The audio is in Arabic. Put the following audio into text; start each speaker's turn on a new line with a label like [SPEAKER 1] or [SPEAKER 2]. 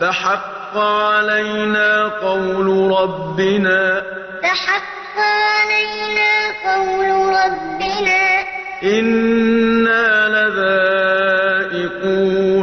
[SPEAKER 1] فحق علينا قول ربنا.
[SPEAKER 2] فحق علينا قول ربنا.
[SPEAKER 1] إنا لذائقون.